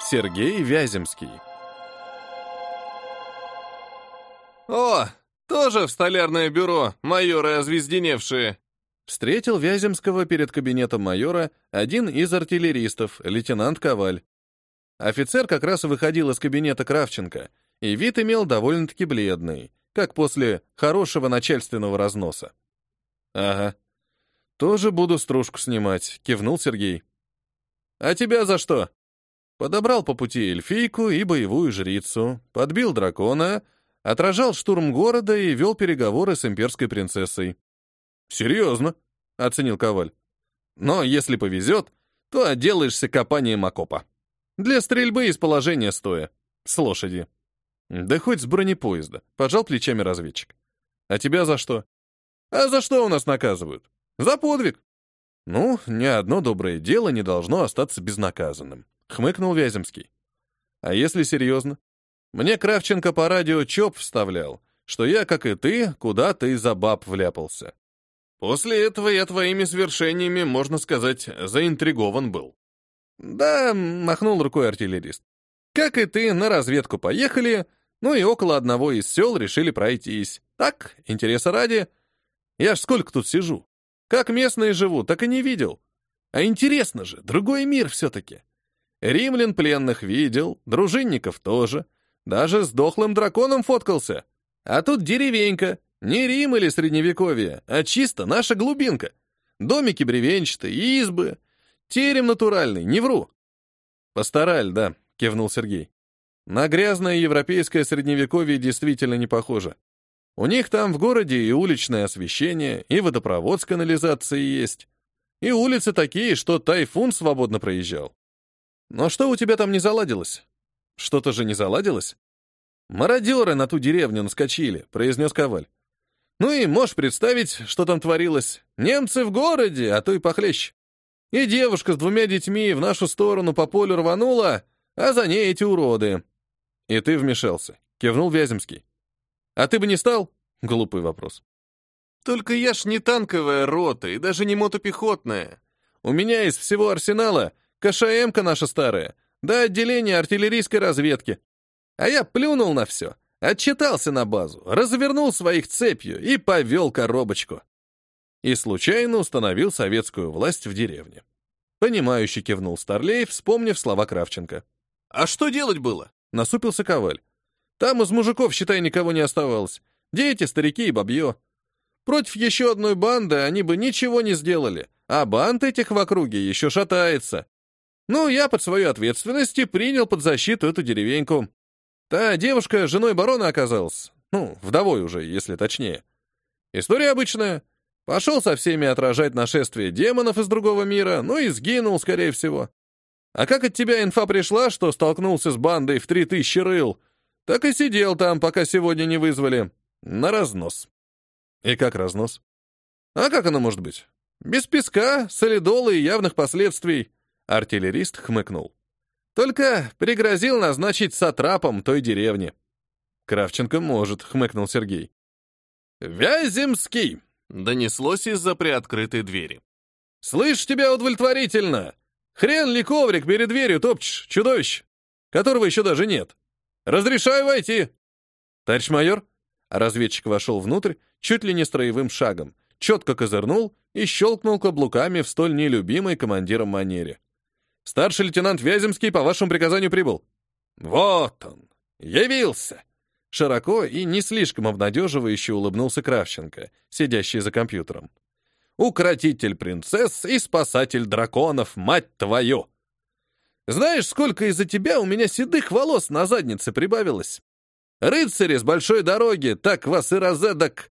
Сергей Вяземский. «О, тоже в столярное бюро, майоры озвезденевшие!» Встретил Вяземского перед кабинетом майора один из артиллеристов, лейтенант Коваль. Офицер как раз выходил из кабинета Кравченко, и вид имел довольно-таки бледный, как после хорошего начальственного разноса. «Ага. Тоже буду стружку снимать», — кивнул Сергей. «А тебя за что?» Подобрал по пути эльфийку и боевую жрицу, подбил дракона, отражал штурм города и вел переговоры с имперской принцессой. «Серьезно», — оценил Коваль. «Но если повезет, то отделаешься копанием окопа. Для стрельбы из положения стоя. С лошади». «Да хоть с бронепоезда», — пожал плечами разведчик. «А тебя за что?» «А за что у нас наказывают? За подвиг». «Ну, ни одно доброе дело не должно остаться безнаказанным», — хмыкнул Вяземский. «А если серьезно? Мне Кравченко по радио ЧОП вставлял, что я, как и ты, куда-то из-за баб вляпался. После этого я твоими свершениями, можно сказать, заинтригован был. Да, махнул рукой артиллерист. Как и ты, на разведку поехали, ну и около одного из сел решили пройтись. Так, интереса ради. Я ж сколько тут сижу. Как местные живут, так и не видел. А интересно же, другой мир все-таки. Римлян пленных видел, дружинников тоже. Даже с дохлым драконом фоткался. А тут деревенька, не Рим или Средневековье, а чисто наша глубинка. Домики бревенчатые, избы. Терем натуральный, не вру. Постараль, да, кивнул Сергей. На грязное европейское Средневековье действительно не похоже. У них там в городе и уличное освещение, и водопровод с канализацией есть. И улицы такие, что тайфун свободно проезжал. Но что у тебя там не заладилось? Что-то же не заладилось? Мародеры на ту деревню наскочили, произнес Коваль. Ну и можешь представить, что там творилось. Немцы в городе, а то и похлеще. И девушка с двумя детьми в нашу сторону по полю рванула, а за ней эти уроды. И ты вмешался, кивнул Вяземский. А ты бы не стал? Глупый вопрос. Только я ж не танковая рота и даже не мотопехотная. У меня из всего арсенала КШМ-ка наша старая, да отделение артиллерийской разведки. А я плюнул на все Отчитался на базу, развернул своих цепью и повел коробочку. И случайно установил советскую власть в деревне. Понимающе кивнул Старлей, вспомнив слова Кравченко. «А что делать было?» — насупился Коваль. «Там из мужиков, считай, никого не оставалось. Дети, старики и бабье. Против еще одной банды они бы ничего не сделали, а банд этих в округе еще шатается. Ну, я под свою ответственность и принял под защиту эту деревеньку. Та девушка женой барона оказалась. Ну, вдовой уже, если точнее. История обычная. Пошел со всеми отражать нашествие демонов из другого мира, ну и сгинул, скорее всего. А как от тебя инфа пришла, что столкнулся с бандой в три тысячи рыл, так и сидел там, пока сегодня не вызвали. На разнос. И как разнос? А как оно может быть? Без песка, солидола и явных последствий. Артиллерист хмыкнул. Только пригрозил назначить сатрапом той деревни. Кравченко может, хмыкнул Сергей. Вяземский! Донеслось из-за приоткрытой двери. «Слышь, тебя удовлетворительно! Хрен ли коврик перед дверью топчешь, чудовище, которого еще даже нет! Разрешаю войти!» «Товарищ майор?» Разведчик вошел внутрь чуть ли не строевым шагом, четко козырнул и щелкнул каблуками в столь нелюбимой командиром манере. Старший лейтенант Вяземский по вашему приказанию прибыл». «Вот он! Явился!» Широко и не слишком обнадеживающе улыбнулся Кравченко, сидящий за компьютером. «Укротитель принцесс и спасатель драконов, мать твою! Знаешь, сколько из-за тебя у меня седых волос на заднице прибавилось? Рыцари с большой дороги, так вас и разэдак!»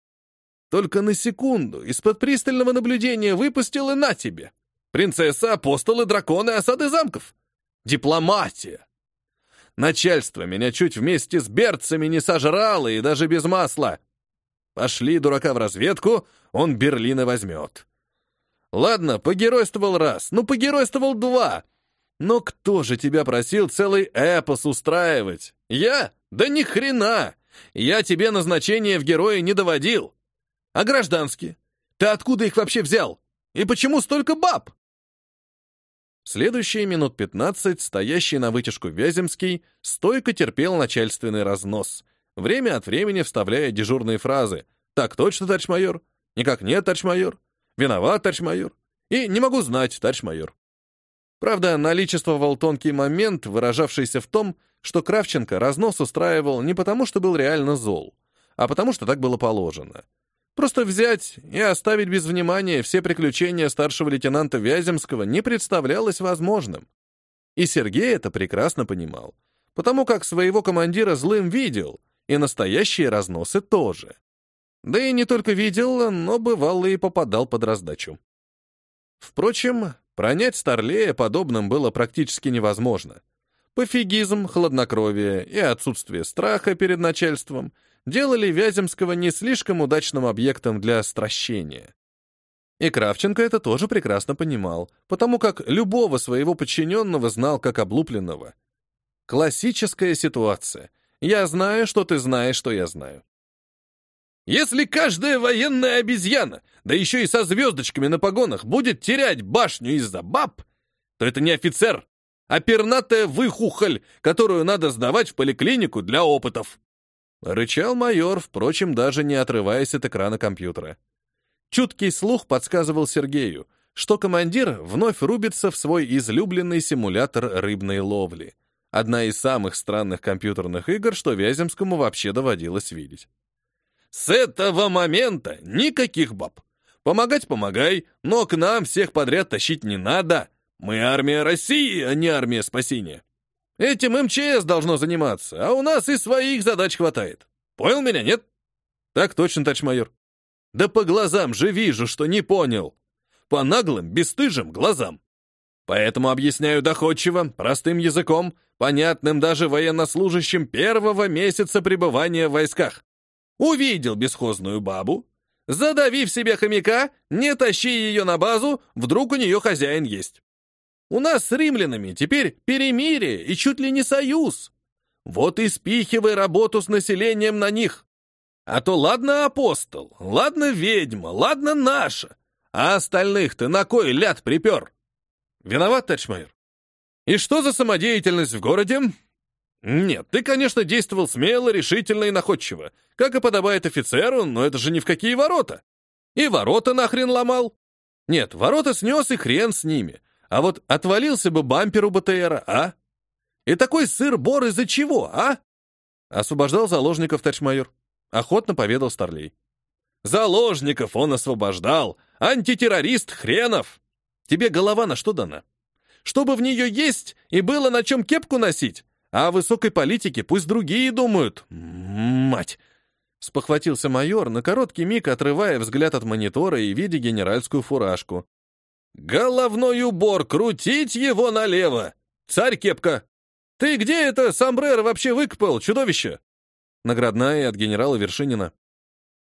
Только на секунду из-под пристального наблюдения выпустил и на тебе. Принцесса, апостолы, драконы, осады замков. Дипломатия. Начальство меня чуть вместе с берцами не сожрало и даже без масла. Пошли дурака в разведку, он Берлина возьмет. Ладно, погеройствовал раз, ну погеройствовал два. Но кто же тебя просил целый эпос устраивать? Я? Да ни хрена! Я тебе назначение в герои не доводил. А гражданские? Ты откуда их вообще взял? И почему столько баб? Следующие минут 15 стоящий на вытяжку Вяземский стойко терпел начальственный разнос, время от времени вставляя дежурные фразы «Так точно, товарищ майор», «Никак нет, товарищ майор», «Виноват, товарищ майор» и «Не могу знать, товарищ майор». Правда, наличествовал тонкий момент, выражавшийся в том, что Кравченко разнос устраивал не потому, что был реально зол, а потому, что так было положено. Просто взять и оставить без внимания все приключения старшего лейтенанта Вяземского не представлялось возможным. И Сергей это прекрасно понимал, потому как своего командира злым видел, и настоящие разносы тоже. Да и не только видел, но бывало и попадал под раздачу. Впрочем, пронять Старлея подобным было практически невозможно. Пофигизм, хладнокровие и отсутствие страха перед начальством делали Вяземского не слишком удачным объектом для стращения. И Кравченко это тоже прекрасно понимал, потому как любого своего подчиненного знал как облупленного. Классическая ситуация. Я знаю, что ты знаешь, что я знаю. Если каждая военная обезьяна, да еще и со звездочками на погонах, будет терять башню из-за баб, то это не офицер, а пернатая выхухоль, которую надо сдавать в поликлинику для опытов. Рычал майор, впрочем, даже не отрываясь от экрана компьютера. Чуткий слух подсказывал Сергею, что командир вновь рубится в свой излюбленный симулятор рыбной ловли. Одна из самых странных компьютерных игр, что Вяземскому вообще доводилось видеть. С этого момента никаких баб. Помогать помогай, но к нам всех подряд тащить не надо. Мы армия России, а не армия спасения. Этим МЧС должно заниматься, а у нас и своих задач хватает. Понял меня, нет? Так точно, товарищ майор. Да по глазам же вижу, что не понял. По наглым, бесстыжим глазам. Поэтому объясняю доходчиво, простым языком, понятным даже военнослужащим первого месяца пребывания в войсках. Увидел бесхозную бабу, задавив себе хомяка, не тащи ее на базу, вдруг у нее хозяин есть. У нас с римлянами теперь перемирие и чуть ли не союз. Вот и спихивай работу с населением на них. А то ладно апостол, ладно ведьма, ладно наша, а остальных ты на кой ляд припер? Виноват, товарищ. И что за самодеятельность в городе? Нет, ты, конечно, действовал смело, решительно и находчиво, как и подобает офицеру, но это же ни в какие ворота. И ворота нахрен ломал. Нет, ворота снес и хрен с ними. А вот отвалился бы бампер у БТРа, а? И такой сыр-бор из-за чего, а? Освобождал заложников, товарищ майор. Охотно поведал Старлей. Заложников он освобождал. Антитеррорист хренов. Тебе голова на что дана? Чтобы в нее есть и было на чем кепку носить, а о высокой политике пусть другие думают. Мать! Спохватился майор, на короткий миг отрывая взгляд от монитора и видя генеральскую фуражку. «Головной убор! Крутить его налево! Царь Кепка! Ты где это сомбреро вообще выкопал, чудовище?» Наградная от генерала Вершинина.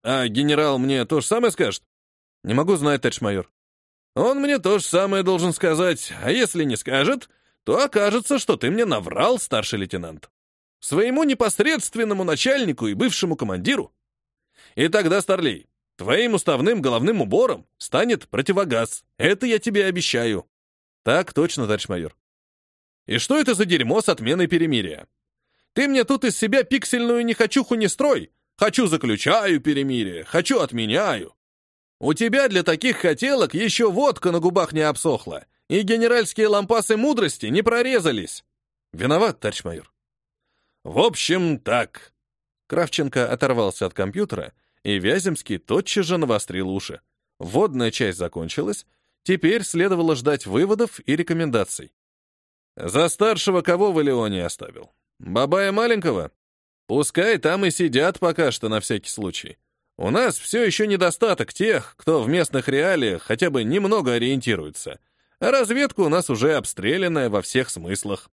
«А генерал мне то же самое скажет?» «Не могу знать, товарищ майор». «Он мне то же самое должен сказать, а если не скажет, то окажется, что ты мне наврал, старший лейтенант. Своему непосредственному начальнику и бывшему командиру. И тогда, Старлей, твоим уставным головным убором станет противогаз. Это я тебе обещаю. Так точно, товарищ майор. И что это за дерьмо с отменой перемирия? Ты мне тут из себя пиксельную не хочуху не строй. Хочу заключаю перемирие, хочу отменяю. У тебя для таких хотелок еще водка на губах не обсохла, и генеральские лампасы мудрости не прорезались. Виноват, товарищ майор. В общем, так. Кравченко оторвался от компьютера, и Вяземский тотчас же навострил уши. Вводная часть закончилась, теперь следовало ждать выводов и рекомендаций. За старшего кого в Леоне оставил? Бабая маленького? Пускай там и сидят пока что на всякий случай. У нас все еще недостаток тех, кто в местных реалиях хотя бы немного ориентируется — а разведка у нас уже обстрелянная во всех смыслах.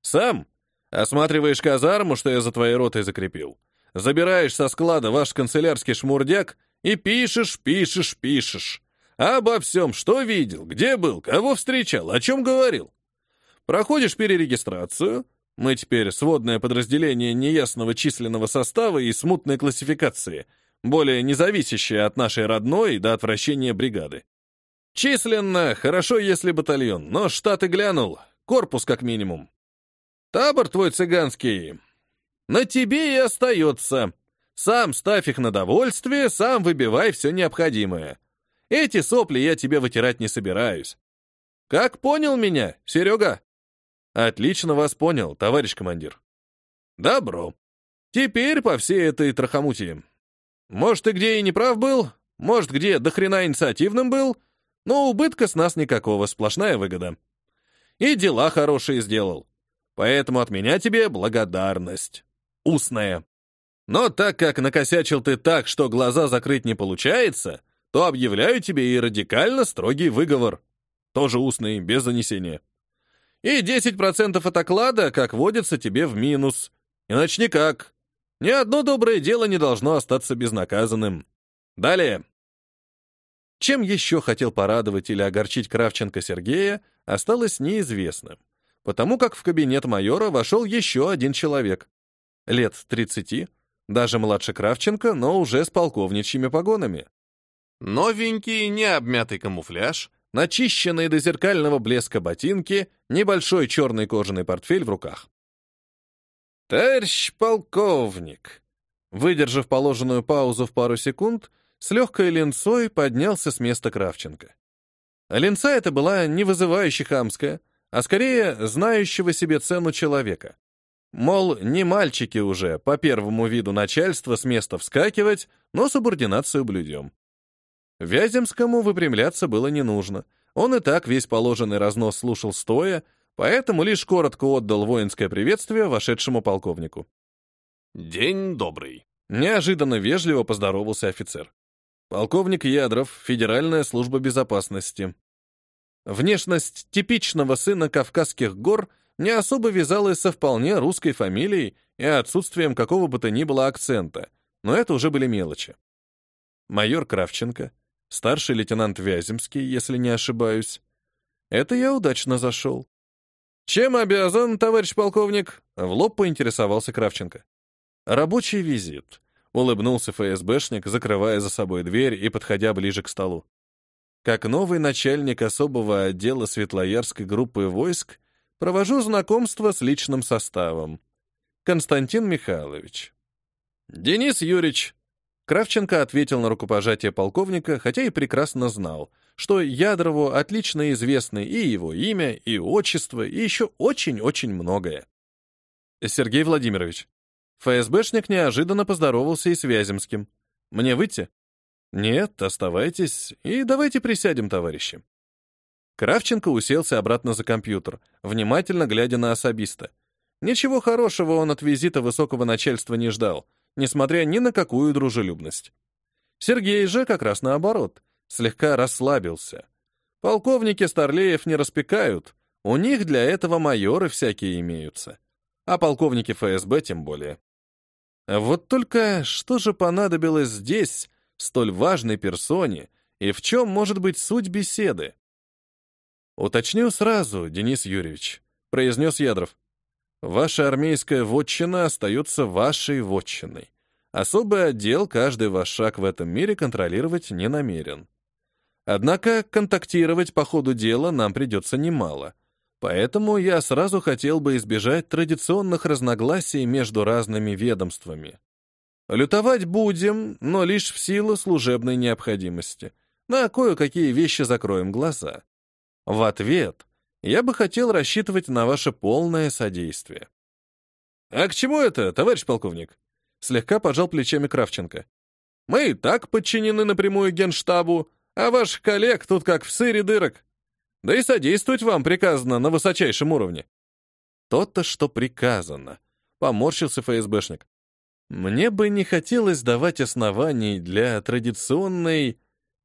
Сам осматриваешь казарму, что я за твоей ротой закрепил, забираешь со склада ваш канцелярский шмурдяк и пишешь, пишешь, пишешь. Обо всем, что видел, где был, кого встречал, о чем говорил. Проходишь перерегистрацию, мы теперь сводное подразделение неясного численного состава и смутной классификации, более независящее от нашей родной до отвращения бригады. Численно, хорошо, если батальон, но штаты глянул, корпус как минимум. Табор твой цыганский. На тебе и остается. Сам ставь их на довольствие, сам выбивай все необходимое. Эти сопли я тебе вытирать не собираюсь. Как понял меня, Серега? Отлично вас понял, товарищ командир. Добро. Теперь по всей этой трахомутии. Может, и где и не прав был, может, где до хрена инициативным был, но убытка с нас никакого, сплошная выгода. И дела хорошие сделал. Поэтому от меня тебе благодарность. Устная. Но так как накосячил ты так, что глаза закрыть не получается, то объявляю тебе и радикально строгий выговор. Тоже устный, без занесения. И 10% от оклада, как водится, тебе в минус. Иначе никак. Ни одно доброе дело не должно остаться безнаказанным. Далее. Чем еще хотел порадовать или огорчить Кравченко Сергея, осталось неизвестным, потому как в кабинет майора вошел еще один человек. Лет 30, даже младше Кравченко, но уже с полковничьими погонами. Новенький, необмятый камуфляж, начищенные до зеркального блеска ботинки, небольшой черный кожаный портфель в руках. «Товарищ полковник!» Выдержав положенную паузу в пару секунд, с легкой ленцой поднялся с места Кравченко. Ленца это была не вызывающе хамская, а скорее знающего себе цену человека. Мол, не мальчики уже, по первому виду начальства с места вскакивать, но субординацию блюдем. Вяземскому выпрямляться было не нужно. Он и так весь положенный разнос слушал стоя, поэтому лишь коротко отдал воинское приветствие вошедшему полковнику. «День добрый», — неожиданно вежливо поздоровался офицер. Полковник Ядров, Федеральная служба безопасности. Внешность типичного сына Кавказских гор не особо вязалась со вполне русской фамилией и отсутствием какого бы то ни было акцента, но это уже были мелочи. Майор Кравченко, старший лейтенант Вяземский, если не ошибаюсь. Это я удачно зашел. «Чем обязан, товарищ полковник?» — в лоб поинтересовался Кравченко. «Рабочий визит», — улыбнулся ФСБшник, закрывая за собой дверь и подходя ближе к столу. Как новый начальник особого отдела Светлоярской группы войск провожу знакомство с личным составом. Константин Михайлович. Денис Юрьевич. Кравченко ответил на рукопожатие полковника, хотя и прекрасно знал — что Ядрову отлично известны и его имя, и отчество, и еще очень-очень многое. Сергей Владимирович. ФСБшник неожиданно поздоровался и с Вяземским. Мне выйти? Нет, оставайтесь, и давайте присядем, товарищи. Кравченко уселся обратно за компьютер, внимательно глядя на особиста. Ничего хорошего он от визита высокого начальства не ждал, несмотря ни на какую дружелюбность. Сергей же как раз наоборот слегка расслабился. Полковники Старлеев не распекают, у них для этого майоры всякие имеются. А полковники ФСБ тем более. Вот только что же понадобилось здесь, столь важной персоне, и в чем может быть суть беседы? «Уточню сразу, Денис Юрьевич», — произнес Ядров. «Ваша армейская вотчина остается вашей вотчиной. Особый отдел каждый ваш шаг в этом мире контролировать не намерен. Однако контактировать по ходу дела нам придется немало. Поэтому я сразу хотел бы избежать традиционных разногласий между разными ведомствами. Лютовать будем, но лишь в силу служебной необходимости. На кое-какие вещи закроем глаза. В ответ я бы хотел рассчитывать на ваше полное содействие. «А к чему это, товарищ полковник?» Слегка пожал плечами Кравченко. «Мы и так подчинены напрямую генштабу, а ваших коллег тут как в сыре дырок. Да и содействовать вам приказано на высочайшем уровне. То-то, что приказано. Поморщился ФСБшник. Мне бы не хотелось давать оснований для традиционной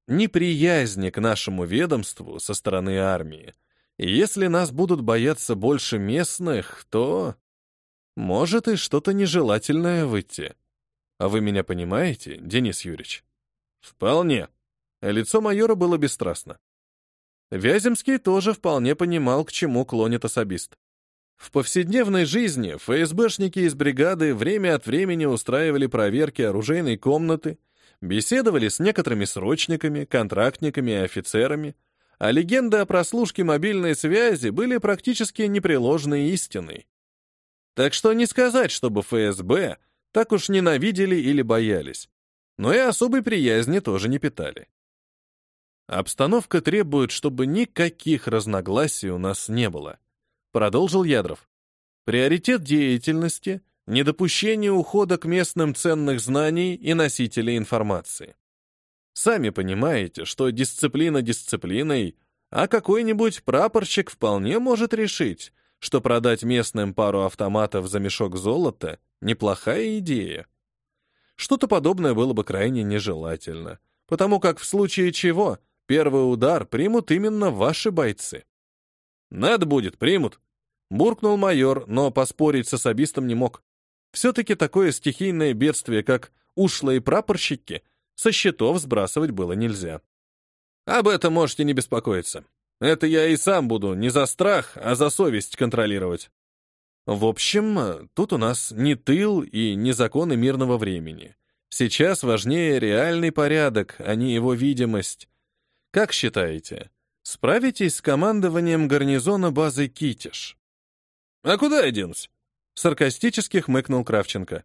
неприязни к нашему ведомству со стороны армии. И если нас будут бояться больше местных, то может и что-то нежелательное выйти. А вы меня понимаете, Денис Юрьевич? Вполне, Лицо майора было бесстрастно. Вяземский тоже вполне понимал, к чему клонит особист. В повседневной жизни ФСБшники из бригады время от времени устраивали проверки оружейной комнаты, беседовали с некоторыми срочниками, контрактниками и офицерами, а легенды о прослушке мобильной связи были практически непреложной истиной. Так что не сказать, чтобы ФСБ так уж ненавидели или боялись, но и особой приязни тоже не питали. Обстановка требует, чтобы никаких разногласий у нас не было, продолжил Ядров. Приоритет деятельности — недопущение ухода к местным ценных знаний и носителей информации. Сами понимаете, что дисциплина дисциплиной, а какой-нибудь прапорщик вполне может решить, что продать местным пару автоматов за мешок золота — неплохая идея. Что-то подобное было бы крайне нежелательно, потому как в случае чего первый удар примут именно ваши бойцы. «Надо будет, примут», — буркнул майор, но поспорить с особистом не мог. Все-таки такое стихийное бедствие, как ушлые прапорщики — со счетов сбрасывать было нельзя. Об этом можете не беспокоиться. Это я и сам буду не за страх, а за совесть контролировать. В общем, тут у нас не тыл и не законы мирного времени. Сейчас важнее реальный порядок, а не его видимость. Как считаете, справитесь с командованием гарнизона базы Китиш? А куда я денусь? Саркастически хмыкнул Кравченко.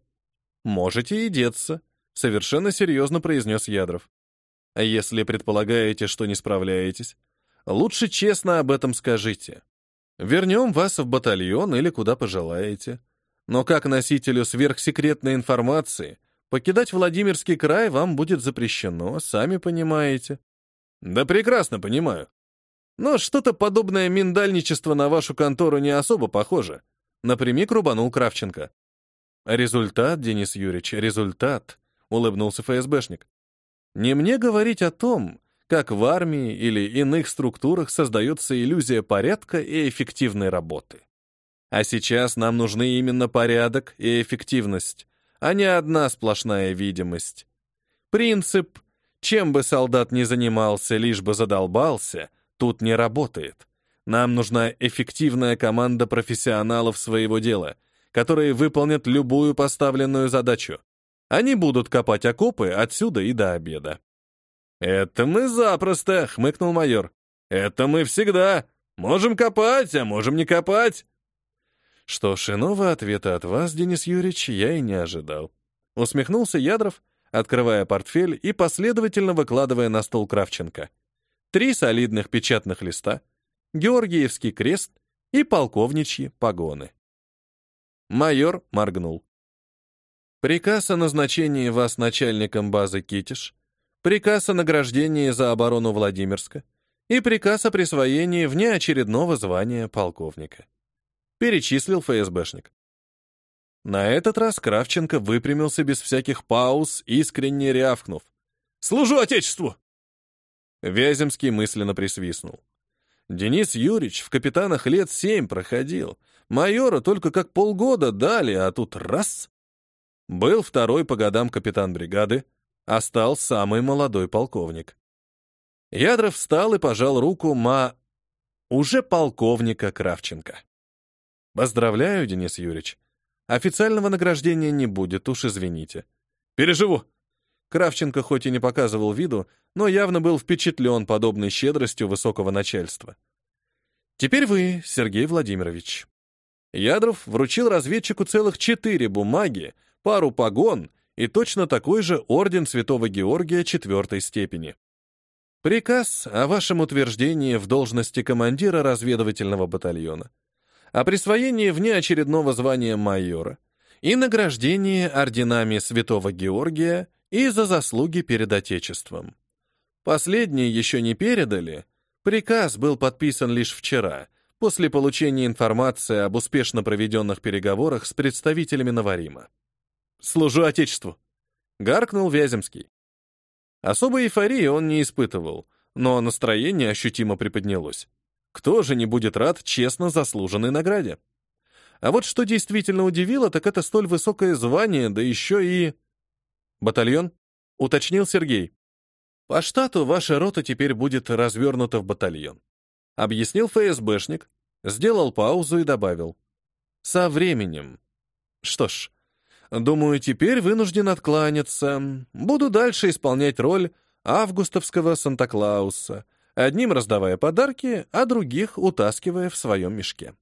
Можете и деться. Совершенно серьезно произнес Ядров. А если предполагаете, что не справляетесь, лучше честно об этом скажите. Вернем вас в батальон или куда пожелаете. Но как носителю сверхсекретной информации покидать Владимирский край вам будет запрещено, сами понимаете. Да прекрасно понимаю. Но что-то подобное миндальничество на вашу контору не особо похоже. Напрямик рубанул Кравченко. Результат, Денис Юрьевич, результат улыбнулся ФСБшник. Не мне говорить о том, как в армии или иных структурах создается иллюзия порядка и эффективной работы. А сейчас нам нужны именно порядок и эффективность, а не одна сплошная видимость. Принцип «чем бы солдат ни занимался, лишь бы задолбался» тут не работает. Нам нужна эффективная команда профессионалов своего дела, которые выполнят любую поставленную задачу. Они будут копать окопы отсюда и до обеда. «Это мы запросто», — хмыкнул майор. «Это мы всегда. Можем копать, а можем не копать». Что ж, иного ответа от вас, Денис Юрьевич, я и не ожидал. Усмехнулся Ядров, открывая портфель и последовательно выкладывая на стол Кравченко. Три солидных печатных листа, Георгиевский крест и полковничьи погоны. Майор моргнул. Приказ о назначении вас начальником базы Китиш, приказ о награждении за оборону Владимирска и приказ о присвоении внеочередного звания полковника. Перечислил ФСБшник. На этот раз Кравченко выпрямился без всяких пауз, искренне рявкнув. «Служу Отечеству!» Вяземский мысленно присвистнул. Денис Юрьевич в капитанах лет семь проходил. Майора только как полгода дали, а тут раз был второй по годам капитан бригады, а стал самый молодой полковник. Ядров встал и пожал руку ма... уже полковника Кравченко. «Поздравляю, Денис Юрьевич. Официального награждения не будет, уж извините. Переживу!» Кравченко хоть и не показывал виду, но явно был впечатлен подобной щедростью высокого начальства. «Теперь вы, Сергей Владимирович». Ядров вручил разведчику целых четыре бумаги, пару погон и точно такой же орден Святого Георгия четвертой степени. Приказ о вашем утверждении в должности командира разведывательного батальона, о присвоении внеочередного звания майора и награждении орденами Святого Георгия и за заслуги перед Отечеством. Последние еще не передали, приказ был подписан лишь вчера, после получения информации об успешно проведенных переговорах с представителями Наварима. Служу Отечеству!» — гаркнул Вяземский. Особой эйфории он не испытывал, но настроение ощутимо приподнялось. Кто же не будет рад честно заслуженной награде? А вот что действительно удивило, так это столь высокое звание, да еще и... «Батальон?» — уточнил Сергей. «По штату ваша рота теперь будет развернута в батальон», — объяснил ФСБшник, сделал паузу и добавил. «Со временем. Что ж, Думаю, теперь вынужден откланяться. Буду дальше исполнять роль августовского Санта-Клауса, одним раздавая подарки, а других утаскивая в своем мешке.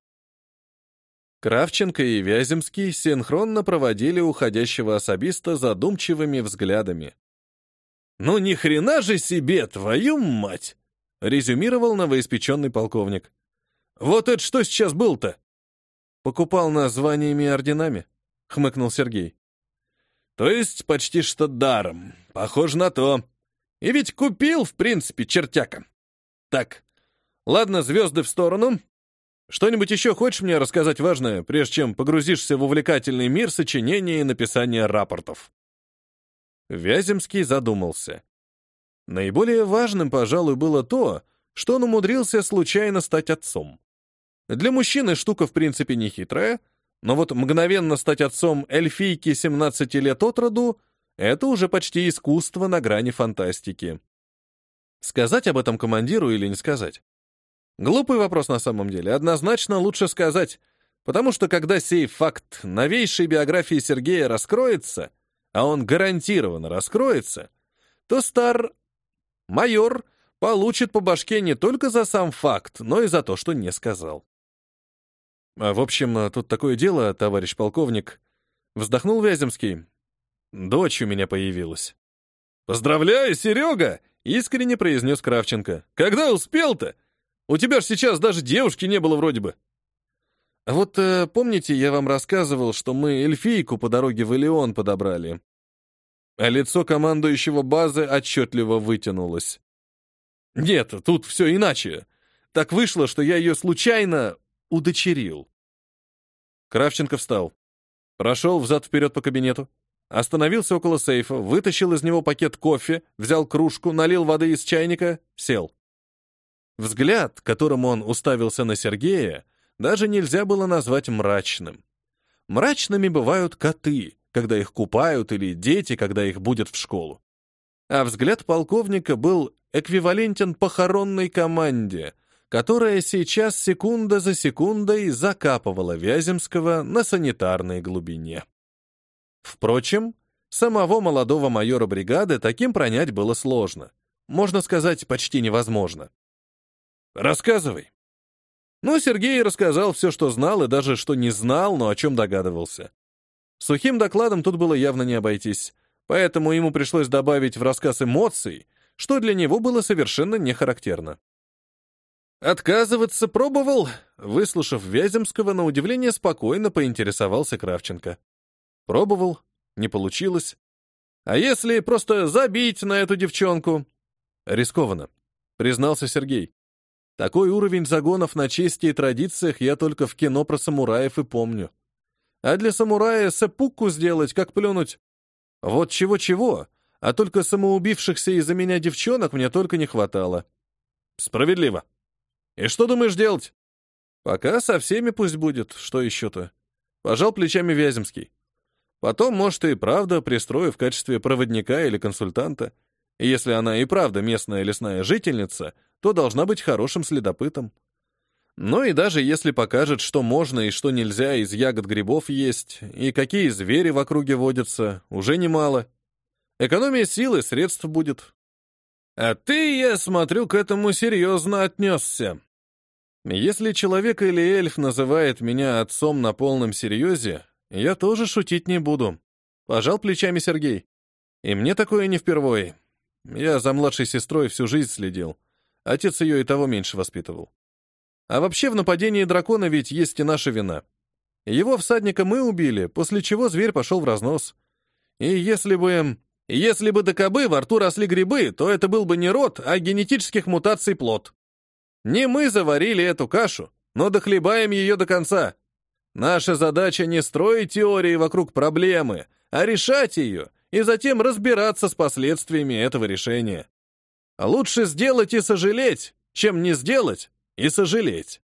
Кравченко и Вяземский синхронно проводили уходящего особиста задумчивыми взглядами. «Ну ни хрена же себе, твою мать!» — резюмировал новоиспеченный полковник. «Вот это что сейчас был-то?» «Покупал названиями и орденами», — хмыкнул Сергей. «То есть почти что даром. Похоже на то. И ведь купил, в принципе, чертяка. Так, ладно, звезды в сторону. Что-нибудь еще хочешь мне рассказать важное, прежде чем погрузишься в увлекательный мир сочинения и написания рапортов?» Вяземский задумался. Наиболее важным, пожалуй, было то, что он умудрился случайно стать отцом. Для мужчины штука в принципе не хитрая, но вот мгновенно стать отцом эльфийки 17 лет от роду — это уже почти искусство на грани фантастики. Сказать об этом командиру или не сказать? Глупый вопрос на самом деле. Однозначно лучше сказать, потому что когда сей факт новейшей биографии Сергея раскроется, а он гарантированно раскроется, то стар майор получит по башке не только за сам факт, но и за то, что не сказал. А, в общем, тут такое дело, товарищ полковник. Вздохнул Вяземский. Дочь у меня появилась. «Поздравляю, Серега!» — искренне произнес Кравченко. «Когда успел-то? У тебя ж сейчас даже девушки не было вроде бы. Вот э, помните, я вам рассказывал, что мы эльфийку по дороге в Элеон подобрали? А лицо командующего базы отчетливо вытянулось. Нет, тут все иначе. Так вышло, что я ее случайно удочерил. Кравченко встал. Прошел взад-вперед по кабинету. Остановился около сейфа, вытащил из него пакет кофе, взял кружку, налил воды из чайника, сел. Взгляд, которым он уставился на Сергея, даже нельзя было назвать мрачным. Мрачными бывают коты, когда их купают, или дети, когда их будет в школу. А взгляд полковника был эквивалентен похоронной команде, которая сейчас секунда за секундой закапывала Вяземского на санитарной глубине. Впрочем, самого молодого майора бригады таким пронять было сложно. Можно сказать, почти невозможно. Рассказывай. Ну, Сергей рассказал все, что знал, и даже что не знал, но о чем догадывался. Сухим докладом тут было явно не обойтись, поэтому ему пришлось добавить в рассказ эмоций, что для него было совершенно не характерно. Отказываться пробовал, выслушав Вяземского, на удивление спокойно поинтересовался Кравченко. Пробовал, не получилось. А если просто забить на эту девчонку? Рискованно, признался Сергей. Такой уровень загонов на чести и традициях я только в кино про самураев и помню. А для самурая сеппуку сделать, как плюнуть. Вот чего-чего, а только самоубившихся из-за меня девчонок мне только не хватало. Справедливо. И что думаешь делать? Пока со всеми пусть будет, что еще-то. Пожал плечами Вяземский. Потом, может, и правда пристрою в качестве проводника или консультанта. Если она и правда местная лесная жительница — то должна быть хорошим следопытом. Ну и даже если покажет, что можно и что нельзя из ягод грибов есть, и какие звери в округе водятся, уже немало. Экономия силы, средств будет. А ты, я смотрю, к этому серьезно отнесся. Если человек или эльф называет меня отцом на полном серьезе, я тоже шутить не буду. Пожал плечами Сергей. И мне такое не впервой. Я за младшей сестрой всю жизнь следил. Отец ее и того меньше воспитывал. А вообще в нападении дракона ведь есть и наша вина. Его всадника мы убили, после чего зверь пошел в разнос. И если бы... Если бы до кобы во рту росли грибы, то это был бы не род, а генетических мутаций плод. Не мы заварили эту кашу, но дохлебаем ее до конца. Наша задача не строить теории вокруг проблемы, а решать ее и затем разбираться с последствиями этого решения. Лучше сделать и сожалеть, чем не сделать и сожалеть.